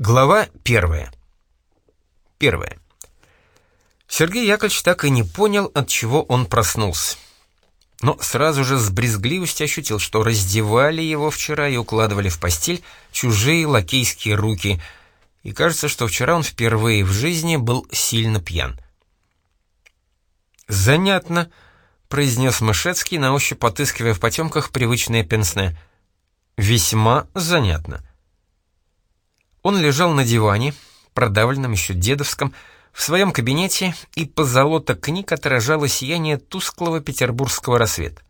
Глава первая. Первая. Сергей Яковлевич так и не понял, от чего он проснулся. Но сразу же с брезгливостью ощутил, что раздевали его вчера и укладывали в постель чужие лакейские руки, и кажется, что вчера он впервые в жизни был сильно пьян. «Занятно», — произнес Мышецкий, на ощупь отыскивая в потемках привычное пенсне. «Весьма занятно». Он лежал на диване, продавленном еще дедовском, в своем кабинете, и по золото книг отражало сияние тусклого петербургского рассвета.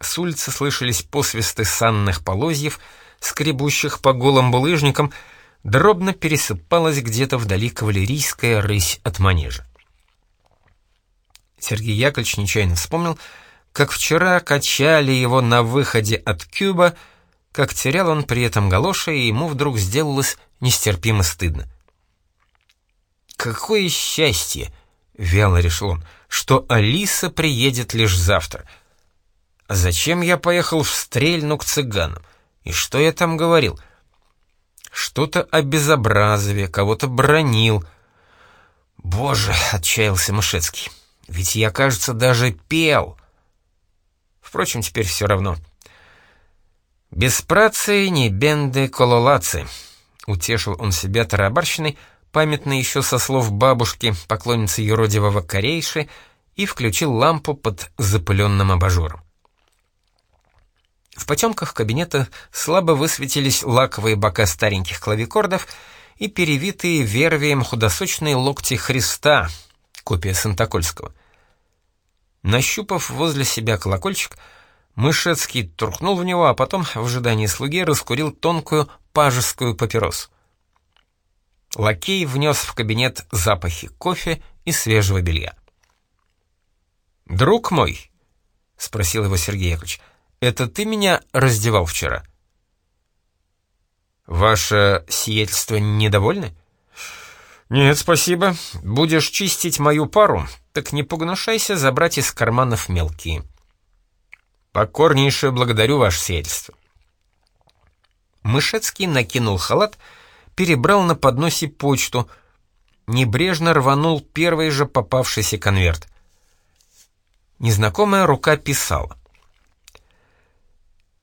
С улицы слышались посвисты санных полозьев, скребущих по голым булыжникам, дробно пересыпалась где-то вдали кавалерийская рысь от манежа. Сергей Яковлевич нечаянно вспомнил, как вчера качали его на выходе от Кюба — как терял он при этом галоши, и ему вдруг сделалось нестерпимо стыдно. «Какое счастье!» — вяло решил он, — что Алиса приедет лишь завтра. А зачем я поехал в Стрельну к цыганам? И что я там говорил? Что-то о безобразове, кого-то бронил. Боже, отчаялся Мышецкий, ведь я, кажется, даже пел. Впрочем, теперь все равно — «Без працы не бенды кололацы», — утешил он себя тарабарщиной, памятно еще со слов бабушки, поклонницы юродивого корейши, и включил лампу под запыленным абажуром. В потемках кабинета слабо высветились лаковые бока стареньких клавикордов и перевитые вервием худосочные локти Христа, копия Сантакольского. Нащупав возле себя колокольчик, Мышецкий трухнул в него, а потом, в ожидании слуги, раскурил тонкую пажескую папиросу. Лакей внес в кабинет запахи кофе и свежего белья. «Друг мой», — спросил его Сергей Яковлевич, — «это ты меня раздевал вчера?» «Ваше сиятельство недовольны?» «Нет, спасибо. Будешь чистить мою пару, так не погнушайся забрать из карманов мелкие». «Покорнейше благодарю ваше сиятельство». Мышецкий накинул халат, перебрал на подносе почту, небрежно рванул первый же попавшийся конверт. Незнакомая рука писала.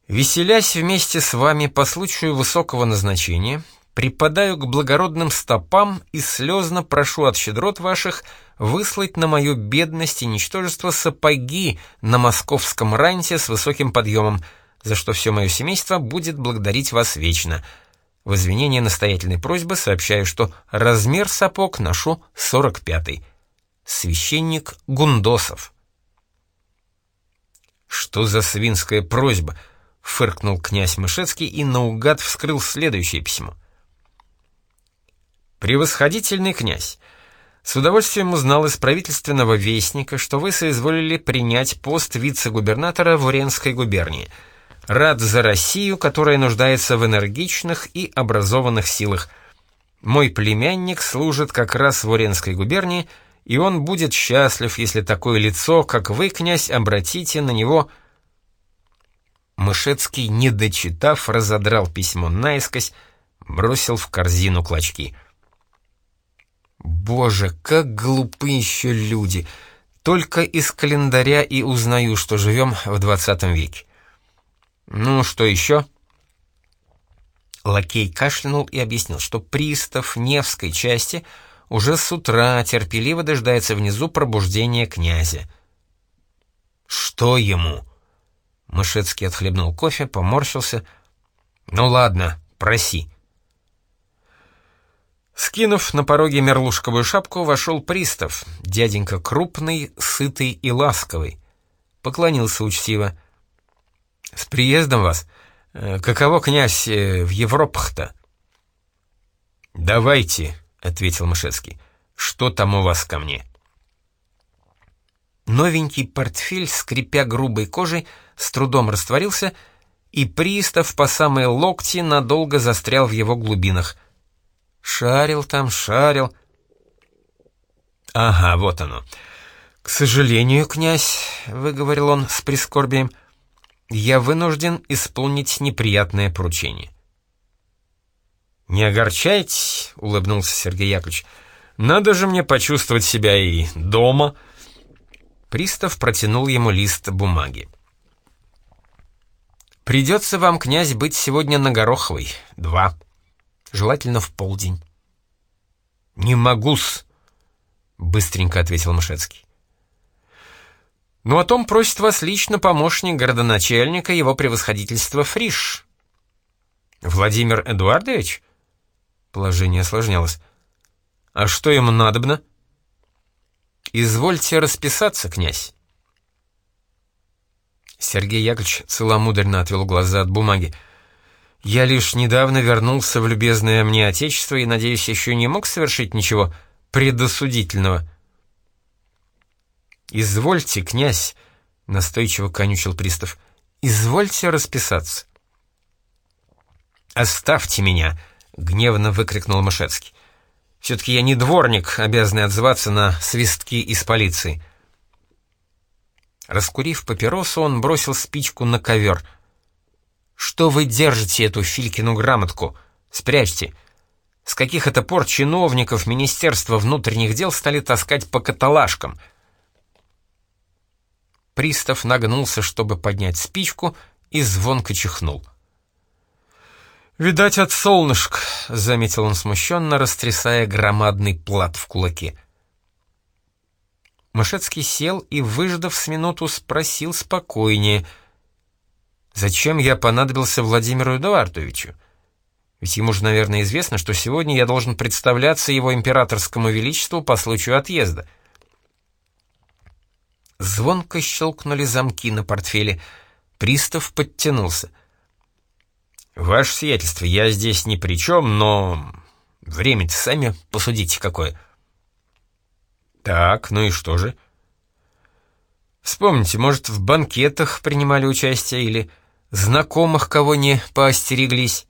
«Веселясь вместе с вами по случаю высокого назначения, припадаю к благородным стопам и слезно прошу от щедрот ваших выслать на мою бедность и ничтожество сапоги на московском ранте с высоким подъемом, за что все мое семейство будет благодарить вас вечно. В извинение настоятельной просьбы сообщаю, что размер сапог ношу 45-й. Священник Гундосов. «Что за свинская просьба?» — фыркнул князь Мышецкий и наугад вскрыл следующее письмо — «Превосходительный князь, с удовольствием узнал из правительственного вестника, что вы соизволили принять пост вице-губернатора в Уренской губернии. Рад за Россию, которая нуждается в энергичных и образованных силах. Мой племянник служит как раз в Уренской губернии, и он будет счастлив, если такое лицо, как вы, князь, обратите на него...» Мышецкий, не дочитав, разодрал письмо наискось, бросил в корзину клочки — Боже, как глупы еще люди! Только из календаря и узнаю, что живем в двадцатом веке. Ну, что еще? Лакей кашлянул и объяснил, что пристав Невской части уже с утра терпеливо дожидается внизу пробуждения князя. «Что ему?» Мышецкий отхлебнул кофе, поморщился. «Ну ладно, проси». Скинув на пороге мерлушковую шапку, вошел пристав, дяденька крупный, сытый и ласковый. Поклонился учтиво. «С приездом вас! Э, каково, князь, э, в Европах-то?» «Давайте», — ответил Мышецкий, — «что там у вас ко мне?» Новенький портфель, скрипя грубой кожей, с трудом растворился, и пристав по самые локти надолго застрял в его глубинах — Шарил там, шарил. Ага, вот оно. К сожалению, князь, выговорил он с прискорбием, я вынужден исполнить неприятное поручение. «Не огорчайтесь», — улыбнулся Сергей Яковлевич. «Надо же мне почувствовать себя и дома». Пристав протянул ему лист бумаги. «Придется вам, князь, быть сегодня на Гороховой. Два. Желательно в полдень». «Не могу-с», — быстренько ответил Мышецкий. «Ну, о том просит вас лично помощник городоначальника, его превосходительства Фриш». «Владимир Эдуардович?» Положение осложнялось. «А что ему надобно?» «Извольте расписаться, князь». Сергей Яковлевич целомудренно отвел глаза от бумаги. «Я лишь недавно вернулся в любезное мне отечество и, надеюсь, еще не мог совершить ничего предосудительного». «Извольте, князь», — настойчиво конючил пристав, — «извольте расписаться». «Оставьте меня!» — гневно выкрикнул Мышецкий. «Все-таки я не дворник, обязанный отзываться на свистки из полиции». Раскурив папиросу, он бросил спичку на ковер. «Что вы держите эту Филькину грамотку? Спрячьте. С каких это пор чиновников Министерства внутренних дел стали таскать по каталажкам?» Пристав нагнулся, чтобы поднять спичку, и звонко чихнул. «Видать, от солнышка», — заметил он смущенно, растрясая громадный плат в кулаке. Мышецкий сел и, выждав с минуту, спросил спокойнее. «Зачем я понадобился Владимиру Эдуардовичу? Ведь ему же, наверное, известно, что сегодня я должен представляться его императорскому величеству по случаю отъезда». Звонко щелкнули замки на портфеле. Пристав подтянулся — «Ваше сиятельство, я здесь ни при чем, но... Время-то сами посудите какое». «Так, ну и что же?» «Вспомните, может, в банкетах принимали участие или знакомых кого не поостереглись?»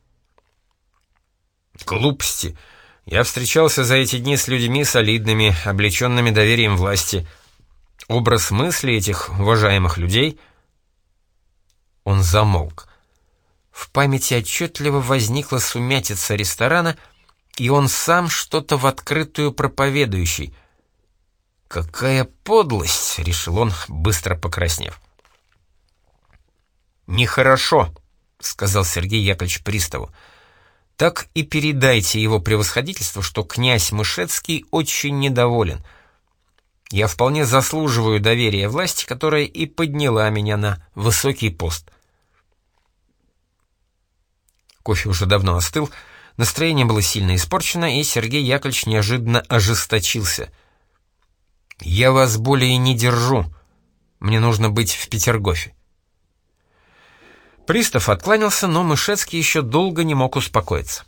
«Глупости. Я встречался за эти дни с людьми солидными, облеченными доверием власти. Образ мысли этих уважаемых людей...» Он замолк. В памяти отчетливо возникла сумятица ресторана, и он сам что-то в открытую проповедующий. «Какая подлость!» — решил он, быстро покраснев. «Нехорошо», — сказал Сергей Яковлевич Приставу. «Так и передайте его превосходительству, что князь Мышецкий очень недоволен. Я вполне заслуживаю доверия власти, которая и подняла меня на высокий пост». Кофе уже давно остыл, настроение было сильно испорчено, и Сергей Яковлевич неожиданно ожесточился. «Я вас более не держу. Мне нужно быть в Петергофе». Пристав откланялся, но Мышецкий еще долго не мог успокоиться.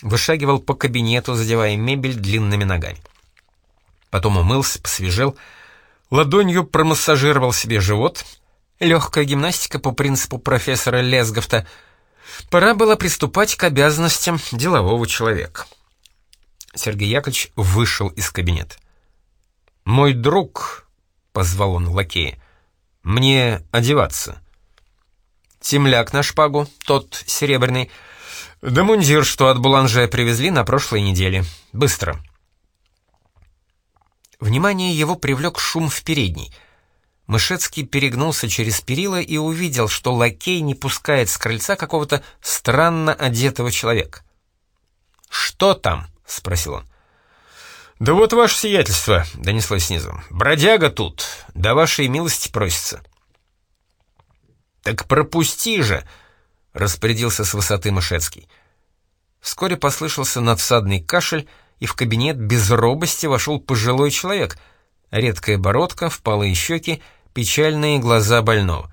Вышагивал по кабинету, задевая мебель длинными ногами. Потом умылся, посвежел, ладонью промассажировал себе живот. Легкая гимнастика по принципу профессора Лесговта — Пора было приступать к обязанностям делового человека. Сергей Яковлевич вышел из кабинета. «Мой друг», — позвал он лакея, — «мне одеваться». Темляк на шпагу, тот серебряный, да мундир, что от Буланже привезли на прошлой неделе. Быстро. Внимание его привлек шум в передней — Мышецкий перегнулся через перила и увидел, что лакей не пускает с крыльца какого-то странно одетого человека. «Что там?» — спросил он. «Да вот ваше сиятельство», — донеслось снизу. «Бродяга тут, да вашей милости просится». «Так пропусти же!» — распорядился с высоты Мышецкий. Вскоре послышался надсадный кашель, и в кабинет без робости вошел пожилой человек. Редкая бородка, впалые щеки — печальные глаза больного.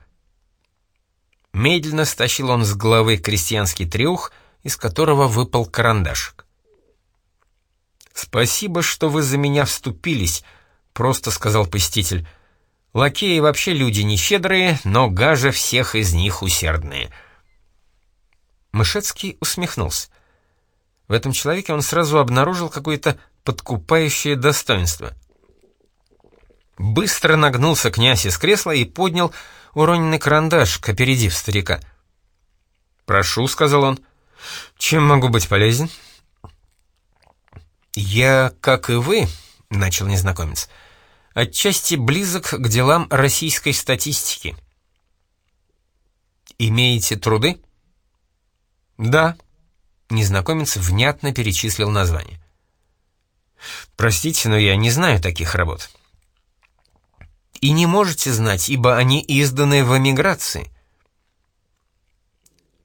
Медленно стащил он с головы крестьянский трюх, из которого выпал карандашик. «Спасибо, что вы за меня вступились», — просто сказал посетитель. «Лакеи вообще люди нещедрые, но гажа всех из них усердные». Мышецкий усмехнулся. В этом человеке он сразу обнаружил какое-то подкупающее достоинство — Быстро нагнулся князь из кресла и поднял уроненный карандаш, опередив старика. «Прошу», — сказал он. «Чем могу быть полезен? «Я, как и вы», — начал незнакомец, — «отчасти близок к делам российской статистики». «Имеете труды?» «Да», — незнакомец внятно перечислил название. «Простите, но я не знаю таких работ». «И не можете знать, ибо они изданы в эмиграции».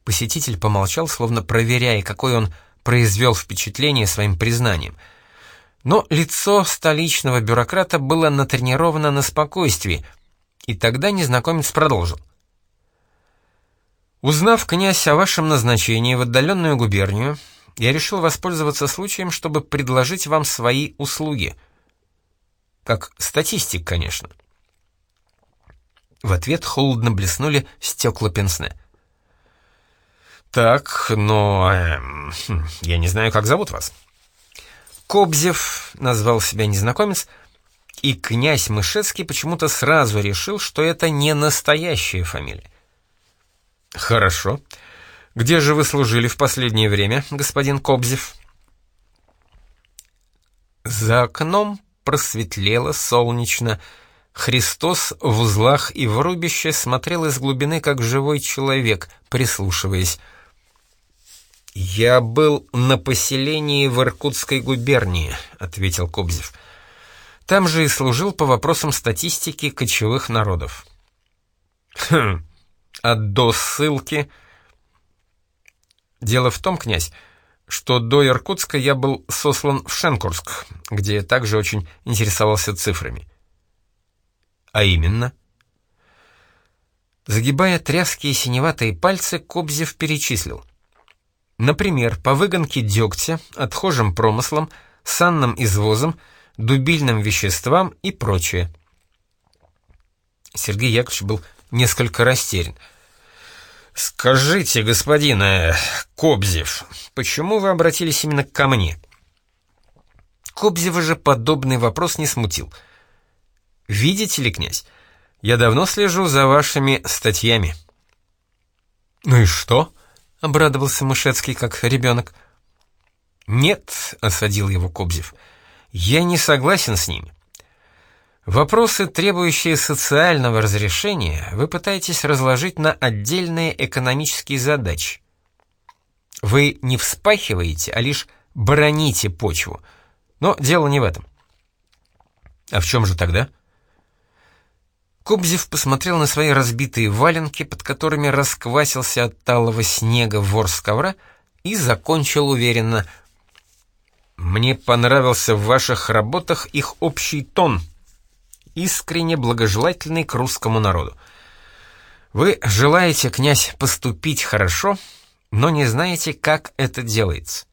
Посетитель помолчал, словно проверяя, какой он произвел впечатление своим признанием. Но лицо столичного бюрократа было натренировано на спокойствии, и тогда незнакомец продолжил. Узнав, князь, о вашем назначении в отдаленную губернию, я решил воспользоваться случаем, чтобы предложить вам свои услуги. Как статистик, конечно. В ответ холодно блеснули стекла пенсне. «Так, но... Э, я не знаю, как зовут вас». Кобзев назвал себя незнакомец, и князь Мышецкий почему-то сразу решил, что это не настоящая фамилия. «Хорошо. Где же вы служили в последнее время, господин Кобзев?» За окном просветлело солнечно. Христос в узлах и в рубище смотрел из глубины, как живой человек, прислушиваясь. «Я был на поселении в Иркутской губернии», — ответил Кобзев. «Там же и служил по вопросам статистики кочевых народов». «Хм, а до ссылки...» «Дело в том, князь, что до Иркутска я был сослан в Шенкурск, где я также очень интересовался цифрами». «А именно?» Загибая тряские синеватые пальцы, Кобзев перечислил. Например, по выгонке дегтя, отхожим промыслам, санным извозам, дубильным веществам и прочее. Сергей Яковлевич был несколько растерян. «Скажите, господин э, Кобзев, почему вы обратились именно ко мне?» Кобзева же подобный вопрос не смутил. «Видите ли, князь, я давно слежу за вашими статьями». «Ну и что?» — обрадовался Мышецкий, как ребенок. «Нет», — осадил его Кобзев, — «я не согласен с ними. Вопросы, требующие социального разрешения, вы пытаетесь разложить на отдельные экономические задачи. Вы не вспахиваете, а лишь броните почву. Но дело не в этом. А в чем же тогда?» Кобзев посмотрел на свои разбитые валенки, под которыми расквасился от талого снега вор с ковра, и закончил уверенно. «Мне понравился в ваших работах их общий тон, искренне благожелательный к русскому народу. Вы желаете, князь, поступить хорошо, но не знаете, как это делается.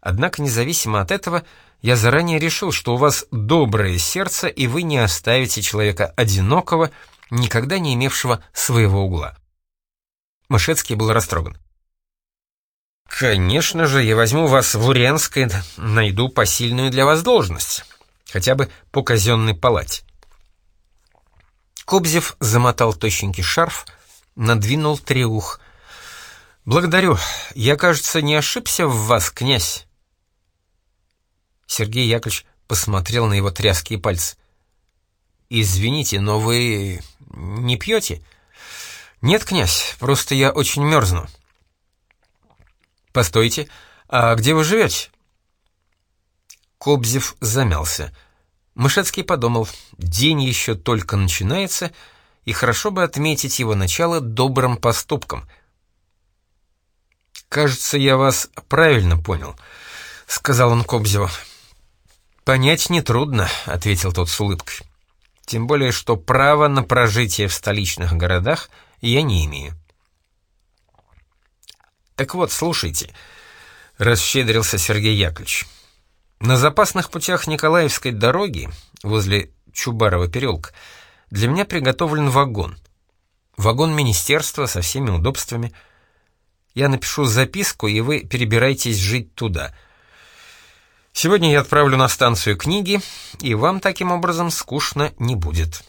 Однако, независимо от этого, я заранее решил, что у вас доброе сердце, и вы не оставите человека одинокого, никогда не имевшего своего угла. Мышецкий был растроган. «Конечно же, я возьму вас в Уренской, найду посильную для вас должность, хотя бы по казенной палате». Кобзев замотал тощенький шарф, надвинул треух. «Благодарю. Я, кажется, не ошибся в вас, князь». Сергей Яковлевич посмотрел на его тряские пальцы. «Извините, но вы не пьете?» «Нет, князь, просто я очень мерзну». «Постойте, а где вы живете?» Кобзев замялся. Мышецкий подумал, день еще только начинается, и хорошо бы отметить его начало добрым поступком. «Кажется, я вас правильно понял», — сказал он Кобзеву. «Понять нетрудно», — ответил тот с улыбкой. «Тем более, что право на прожитие в столичных городах я не имею». «Так вот, слушайте», — расщедрился Сергей Яковлевич. «На запасных путях Николаевской дороги, возле Чубарова переулка, для меня приготовлен вагон. Вагон министерства со всеми удобствами. Я напишу записку, и вы перебирайтесь жить туда». Сегодня я отправлю на станцию книги, и вам таким образом скучно не будет.